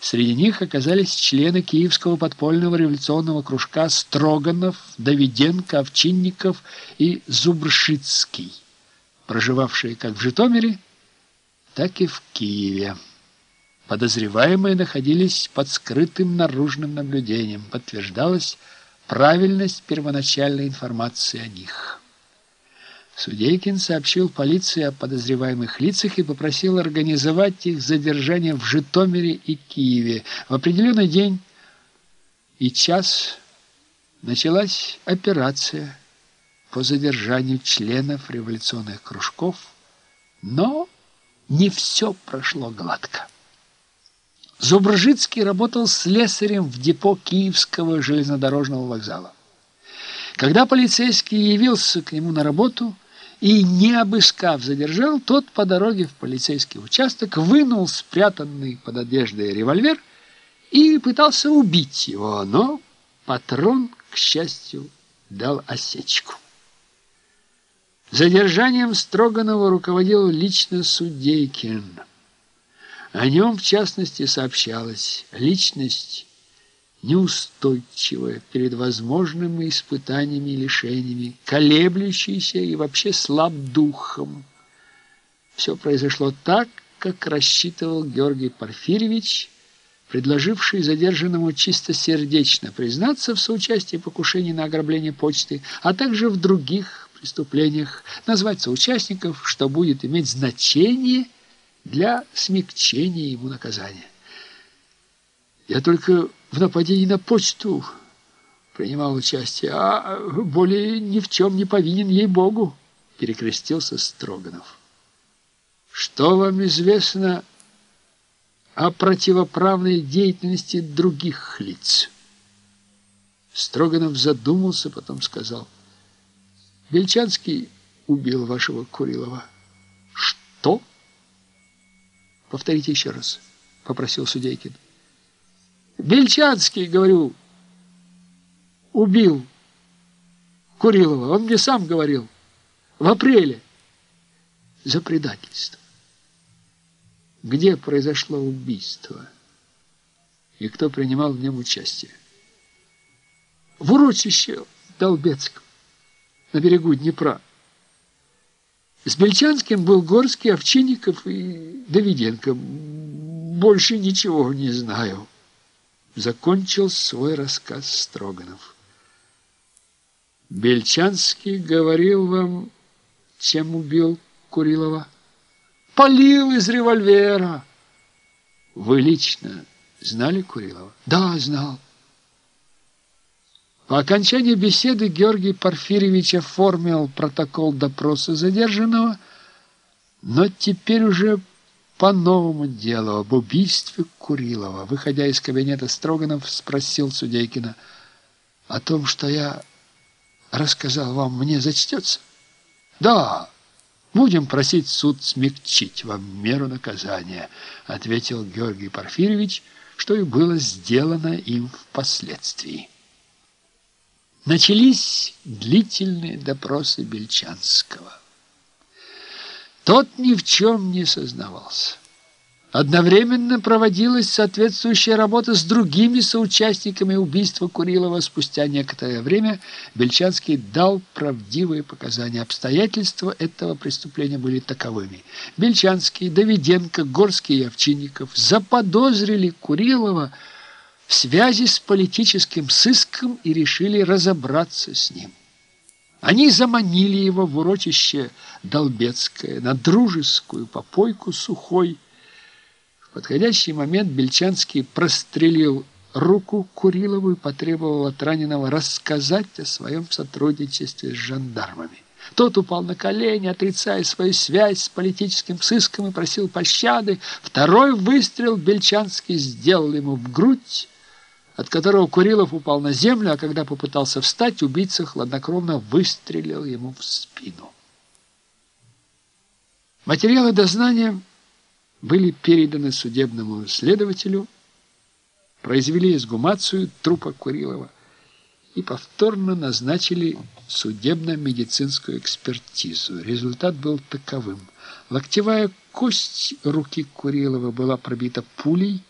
Среди них оказались члены Киевского подпольного революционного кружка Строганов, Давиденко, Овчинников и Зубршицкий, проживавшие как в Житомире, так и в Киеве. Подозреваемые находились под скрытым наружным наблюдением. Подтверждалась правильность первоначальной информации о них. Судейкин сообщил полиции о подозреваемых лицах и попросил организовать их задержание в Житомире и Киеве. В определенный день и час началась операция по задержанию членов революционных кружков, но не все прошло гладко. Зубржицкий работал слесарем в депо Киевского железнодорожного вокзала. Когда полицейский явился к нему на работу – и, не обыскав, задержал, тот по дороге в полицейский участок вынул спрятанный под одеждой револьвер и пытался убить его, но патрон, к счастью, дал осечку. Задержанием Строганова руководил лично Судейкин. О нем, в частности, сообщалось. Личность неустойчивая перед возможными испытаниями и лишениями, колеблющаяся и вообще слаб духом. Все произошло так, как рассчитывал Георгий Порфирьевич, предложивший задержанному чистосердечно признаться в соучастии покушений на ограбление почты, а также в других преступлениях, назвать соучастников, что будет иметь значение для смягчения ему наказания. Я только в нападении на почту принимал участие, а более ни в чем не повинен, ей-богу, перекрестился Строганов. Что вам известно о противоправной деятельности других лиц? Строганов задумался, потом сказал. Бельчанский убил вашего Курилова. Что? Повторите еще раз, попросил Судейкин. Бельчанский, говорю, убил Курилова. Он мне сам говорил. В апреле. За предательство. Где произошло убийство? И кто принимал в нем участие? В урочище Долбецком, на берегу Днепра. С Бельчанским был Горский, Овчинников и Давиденко. Больше ничего не знаю закончил свой рассказ Строганов. Бельчанский говорил вам, чем убил Курилова? Полил из револьвера. Вы лично знали Курилова? Да, знал. По окончании беседы Георгий Порфирьевич оформил протокол допроса задержанного, но теперь уже по новому делу об убийстве Курилова. Выходя из кабинета Строганов, спросил Судейкина о том, что я рассказал вам, мне зачтется? Да, будем просить суд смягчить вам меру наказания, ответил Георгий Порфирьевич, что и было сделано им впоследствии. Начались длительные допросы Бельчанского. Тот ни в чем не сознавался. Одновременно проводилась соответствующая работа с другими соучастниками убийства Курилова. Спустя некоторое время Бельчанский дал правдивые показания. Обстоятельства этого преступления были таковыми. Бельчанский, Давиденко, Горский и Овчинников заподозрили Курилова в связи с политическим сыском и решили разобраться с ним. Они заманили его в урочище Долбецкое, на дружескую попойку сухой. В подходящий момент Бельчанский прострелил руку Курилову и потребовал от раненого рассказать о своем сотрудничестве с жандармами. Тот упал на колени, отрицая свою связь с политическим сыском и просил пощады. Второй выстрел Бельчанский сделал ему в грудь, от которого Курилов упал на землю, а когда попытался встать, убийца хладнокровно выстрелил ему в спину. Материалы дознания были переданы судебному следователю, произвели изгумацию трупа Курилова и повторно назначили судебно-медицинскую экспертизу. Результат был таковым. Локтевая кость руки Курилова была пробита пулей,